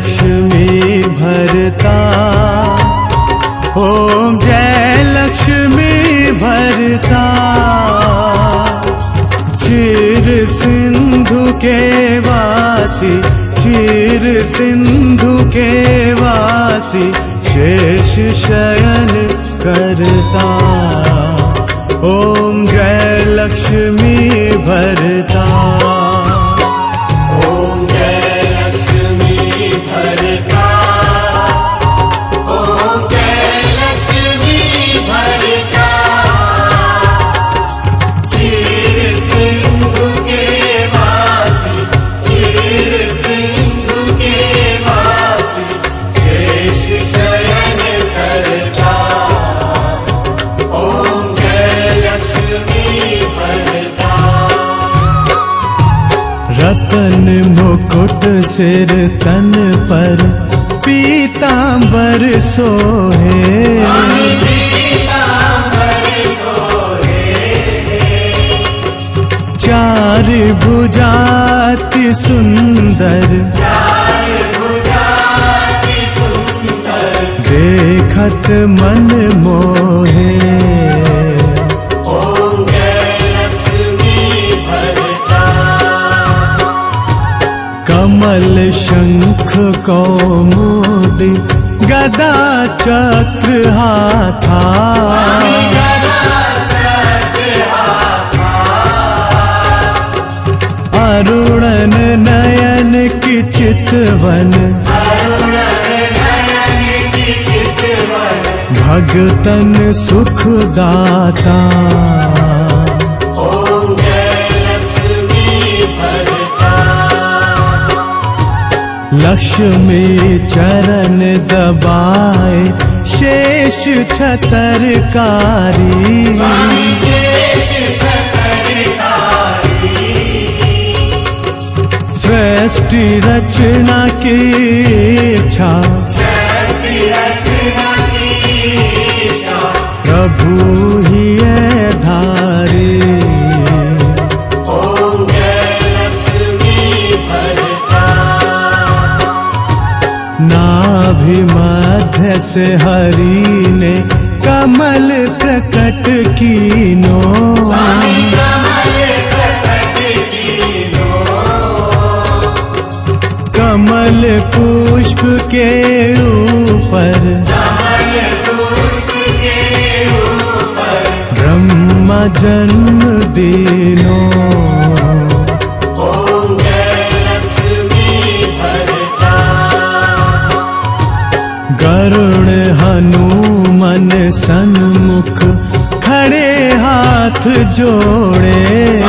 लक्ष्मी भरता। ओम जय लक्ष्मी भरता। चीर सिंधु के वासी, चीर सिंधु के वासी, शेष शयन करता। ओम जय लक्ष्मी भरता। रतन मुकुट सिर तन पर पीतांबर सोहे। चार भुजाति सुंदर देखत मन मोहे। शङ्ख कौमुद गदा चक्र हाथा। अरुणन नयन किचितवन भगतन सुखदाता। लक्ष्मी चरण दबाए शेष छतरकारी। श्रेष्ठ रचना की इच्छा से हरि ने कमल प्रकट कीनो। कमल प्रकट कीनो। कमल पुष्प के ऊपर कमल पुष्प के ऊपर। ब्रह्मा जन्म दीनो। गरुण हनुमन सन्मुख खड़े हाथ जोड़े।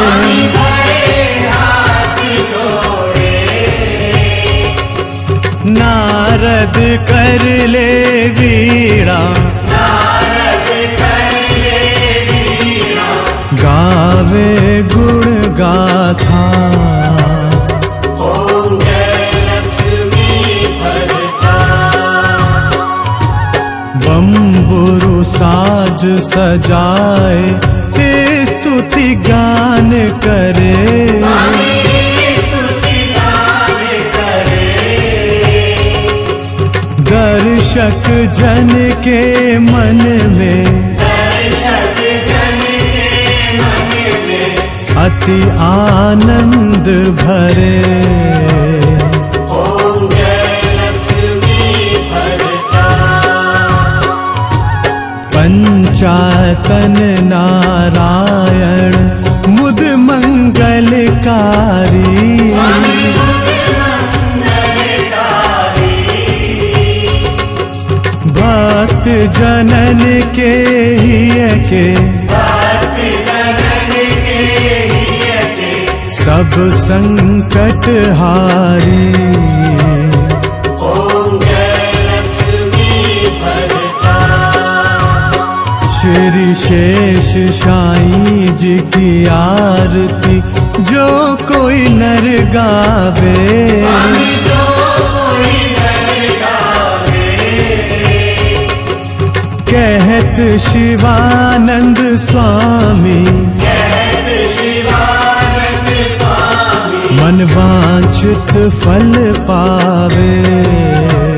नारद कर ले वीणा। गावे गुण गाथा। साज सजाए स्तुति गान करे। स्तुति गान करे दर्शक जन के मन में दर्शक जन के मन में, अति आनंद भरे। पंचातन नारायण मुद मंगलकारी भक्त जनन के हिय के। सब संकट हारी। श्री शेष साई जी की आरती जो कोई नर गावे। जो कोई नर गावे। कहत शिवानंद स्वामी। कहत शिवानंद स्वामी। मन वांछित फल पावे।